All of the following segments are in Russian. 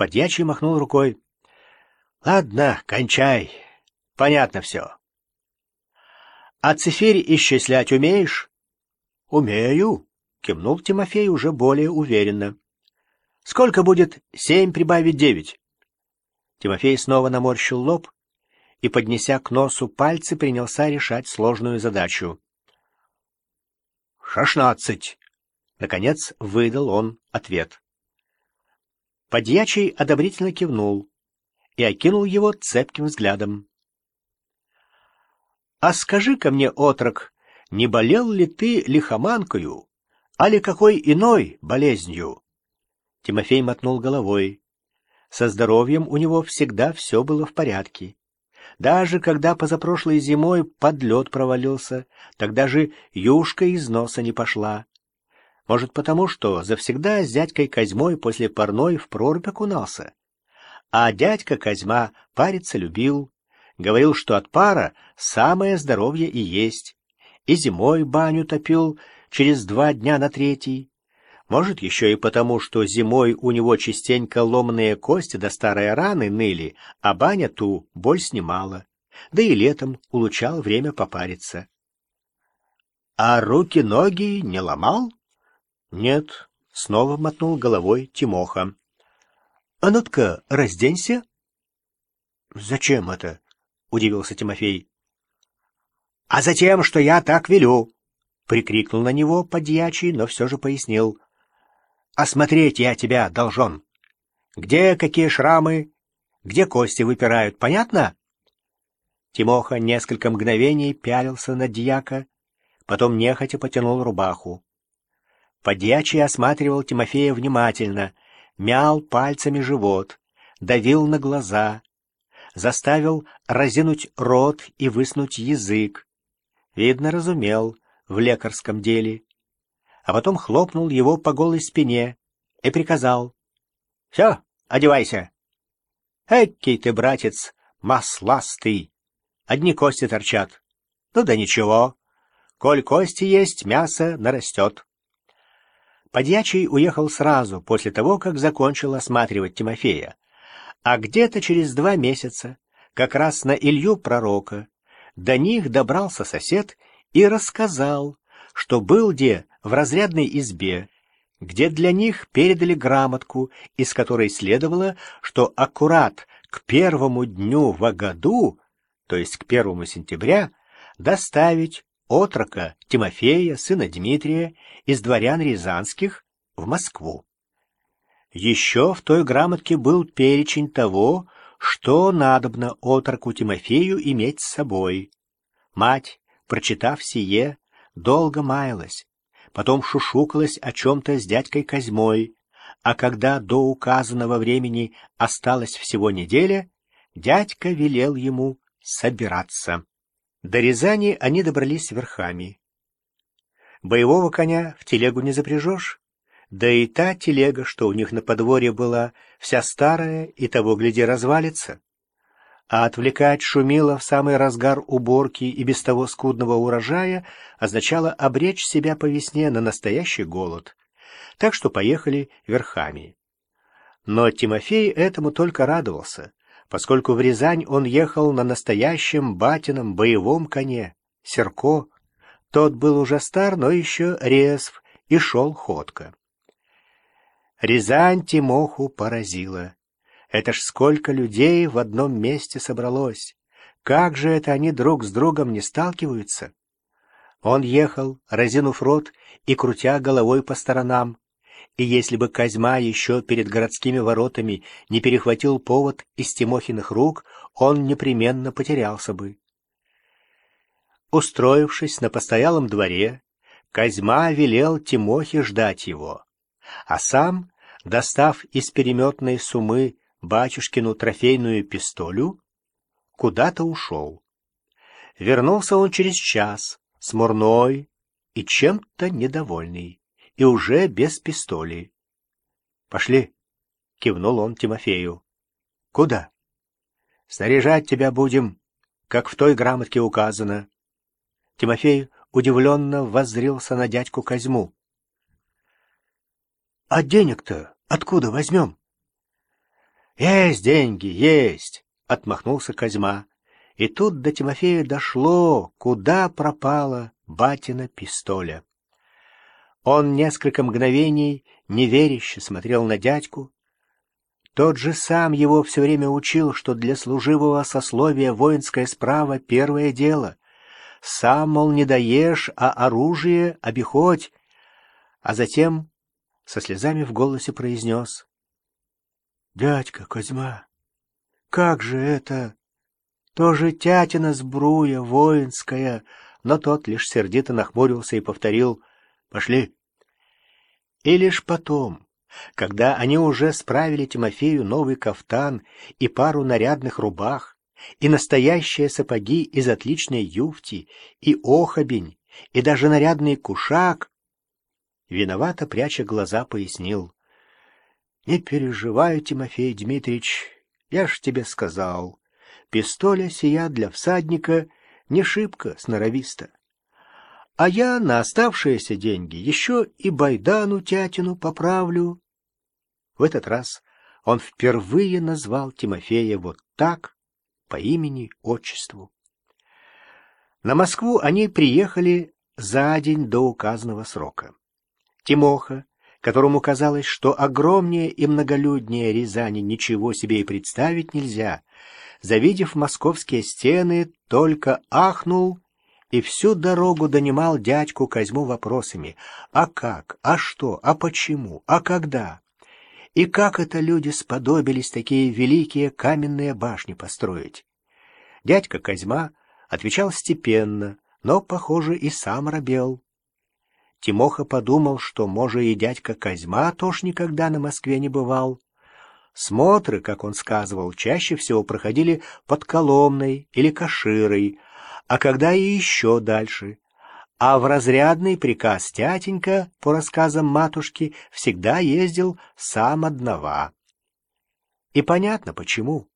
Подьячий махнул рукой. — Ладно, кончай. Понятно все. — А цифирь исчислять умеешь? — Умею, — кивнул Тимофей уже более уверенно. — Сколько будет семь прибавить девять? Тимофей снова наморщил лоб и, поднеся к носу пальцы, принялся решать сложную задачу. «Шестнадцать!» — наконец выдал он ответ. Подьячий одобрительно кивнул и окинул его цепким взглядом. «А скажи-ка мне, отрок, не болел ли ты лихоманкою, а ли какой иной болезнью?» Тимофей мотнул головой. Со здоровьем у него всегда все было в порядке. Даже когда позапрошлой зимой под лед провалился, тогда же юшка из носа не пошла. Может, потому что завсегда с дядькой Козьмой после парной в прорубь окунался. А дядька Козьма париться любил. Говорил, что от пара самое здоровье и есть. И зимой баню топил через два дня на третий. Может, еще и потому, что зимой у него частенько ломаные кости да старые раны ныли, а баня ту боль снимала. Да и летом улучал время попариться. — А руки-ноги не ломал? — Нет, — снова мотнул головой Тимоха. — А ну-ка, разденься. — Зачем это? — удивился Тимофей. — А затем, что я так велю! — прикрикнул на него подьячий, но все же пояснил — Осмотреть я тебя должен. Где какие шрамы, где кости выпирают, понятно? Тимоха несколько мгновений пялился на дьяка, потом нехотя потянул рубаху. Подьячий осматривал Тимофея внимательно, мял пальцами живот, давил на глаза, заставил разинуть рот и высунуть язык. Видно, разумел в лекарском деле а потом хлопнул его по голой спине и приказал. — Все, одевайся. — Экий ты, братец, масластый. Одни кости торчат. Ну да ничего. Коль кости есть, мясо нарастет. Подьячий уехал сразу, после того, как закончил осматривать Тимофея. А где-то через два месяца, как раз на Илью Пророка, до них добрался сосед и рассказал, что был где в разрядной избе, где для них передали грамотку, из которой следовало, что аккурат к первому дню в году, то есть к первому сентября, доставить отрока Тимофея, сына Дмитрия, из дворян рязанских в Москву. Еще в той грамотке был перечень того, что надобно отроку Тимофею иметь с собой. Мать, прочитав сие, долго маялась, потом шушукалась о чем-то с дядькой Козьмой, а когда до указанного времени осталась всего неделя, дядька велел ему собираться. До Рязани они добрались верхами. Боевого коня в телегу не запряжешь, да и та телега, что у них на подворье была, вся старая и того, гляди, развалится а отвлекать шумило в самый разгар уборки и без того скудного урожая означало обречь себя по весне на настоящий голод. Так что поехали верхами. Но Тимофей этому только радовался, поскольку в Рязань он ехал на настоящем батином боевом коне, Серко. Тот был уже стар, но еще резв и шел ходко. Рязань Тимоху поразила. Это ж сколько людей в одном месте собралось! Как же это они друг с другом не сталкиваются? Он ехал, разинув рот и крутя головой по сторонам, и если бы Козьма еще перед городскими воротами не перехватил повод из Тимохиных рук, он непременно потерялся бы. Устроившись на постоялом дворе, Козьма велел Тимохе ждать его, а сам, достав из переметной сумы батюшкину трофейную пистолю, куда-то ушел. Вернулся он через час, смурной и чем-то недовольный, и уже без пистоли. «Пошли», — кивнул он Тимофею. «Куда?» «Снаряжать тебя будем, как в той грамотке указано». Тимофей удивленно воззрился на дядьку Козьму. «А денег-то откуда возьмем?» «Есть деньги, есть!» — отмахнулся Козьма. И тут до Тимофея дошло, куда пропала батина пистоля. Он несколько мгновений неверяще смотрел на дядьку. Тот же сам его все время учил, что для служивого сословия воинская справа — первое дело. Сам, мол, не даешь, а оружие — обиходь. А затем со слезами в голосе произнес. — Дядька Козьма, как же это? Тоже тятина сбруя воинская, но тот лишь сердито нахмурился и повторил «Пошли». И лишь потом, когда они уже справили Тимофею новый кафтан и пару нарядных рубах, и настоящие сапоги из отличной юфти, и охобень, и даже нарядный кушак, виновато пряча глаза, пояснил. — Не переживай, Тимофей Дмитриевич, я ж тебе сказал, пистоля сия для всадника не шибко сноровиста. А я на оставшиеся деньги еще и байдану тятину поправлю. В этот раз он впервые назвал Тимофея вот так, по имени-отчеству. На Москву они приехали за день до указанного срока. Тимоха, которому казалось, что огромнее и многолюднее Рязани ничего себе и представить нельзя, завидев московские стены, только ахнул и всю дорогу донимал дядьку Козьму вопросами «А как? А что? А почему? А когда?» И как это люди сподобились такие великие каменные башни построить? Дядька Козьма отвечал степенно, но, похоже, и сам робел. Тимоха подумал, что, может, и дядька Козьма тоже никогда на Москве не бывал. Смотры, как он сказывал, чаще всего проходили под Коломной или Каширой, а когда и еще дальше. А в разрядный приказ тятенька, по рассказам матушки, всегда ездил сам одного. И понятно, почему.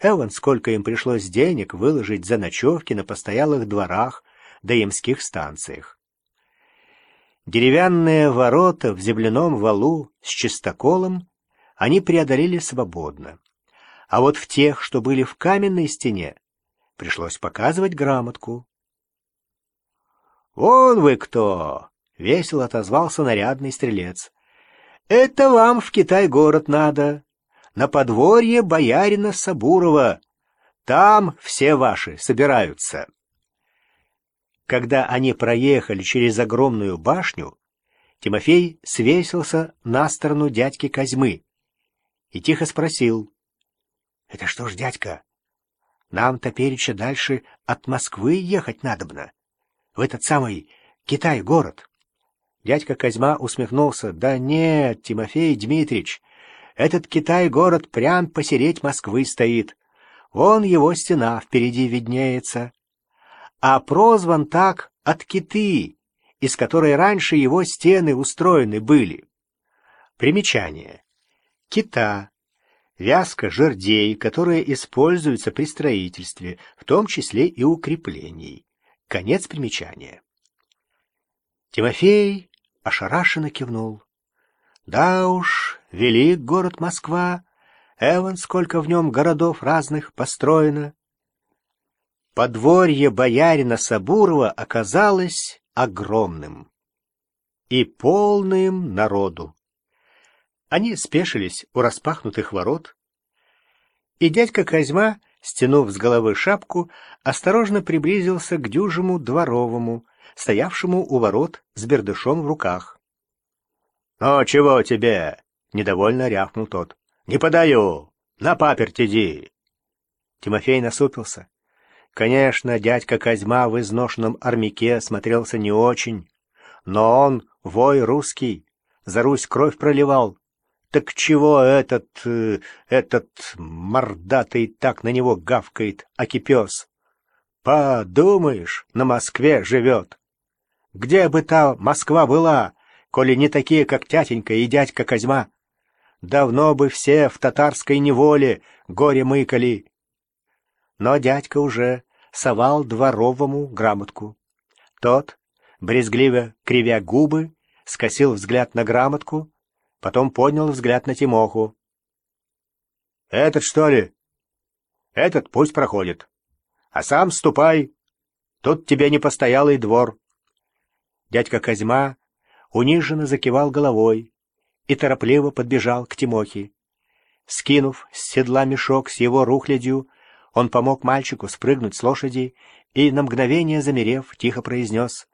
Эван, сколько им пришлось денег выложить за ночевки на постоялых дворах да ямских станциях. Деревянные ворота в земляном валу с чистоколом они преодолели свободно. А вот в тех, что были в каменной стене, пришлось показывать грамотку. «Вон вы кто!» — весело отозвался нарядный стрелец. «Это вам в Китай-город надо, на подворье боярина Сабурова. Там все ваши собираются». Когда они проехали через огромную башню, Тимофей свесился на сторону дядьки Козьмы и тихо спросил. — Это что ж, дядька, нам-то переча дальше от Москвы ехать надобно, в этот самый Китай-город. Дядька Козьма усмехнулся. — Да нет, Тимофей Дмитриевич, этот Китай-город прям посереть Москвы стоит. Вон его стена впереди виднеется а прозван так от киты, из которой раньше его стены устроены были. Примечание. Кита — вязка жердей, которые используются при строительстве, в том числе и укреплений. Конец примечания. Тимофей ошарашенно кивнул. Да уж, велик город Москва, Эван, сколько в нем городов разных построено. Подворье боярина Сабурова оказалось огромным и полным народу. Они спешились у распахнутых ворот, и дядька Козьма, стянув с головы шапку, осторожно приблизился к дюжему дворовому, стоявшему у ворот с бердышом в руках. — Ну, чего тебе? — недовольно рявкнул тот. — Не подаю! На паперть иди! Тимофей насупился. Конечно, дядька Козьма в изношенном армяке смотрелся не очень, но он, вой русский, за Русь кровь проливал. Так чего этот, э, этот мордатый так на него гавкает, акипес? Подумаешь, на Москве живет. Где бы та Москва была, коли не такие, как тятенька и дядька Козьма? Давно бы все в татарской неволе горе мыкали. Но дядька уже совал дворовому грамотку. Тот, брезгливо кривя губы, скосил взгляд на грамотку, потом поднял взгляд на Тимоху. Этот, что ли? Этот пусть проходит. А сам ступай. Тут тебе не постоялый двор. Дядька Козьма униженно закивал головой и торопливо подбежал к Тимохе. Скинув с седла мешок с его рухлядью, он помог мальчику спрыгнуть с лошади и, на мгновение замерев, тихо произнес.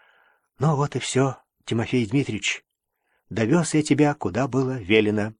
— Ну вот и все, Тимофей Дмитриевич. Довез я тебя, куда было велено.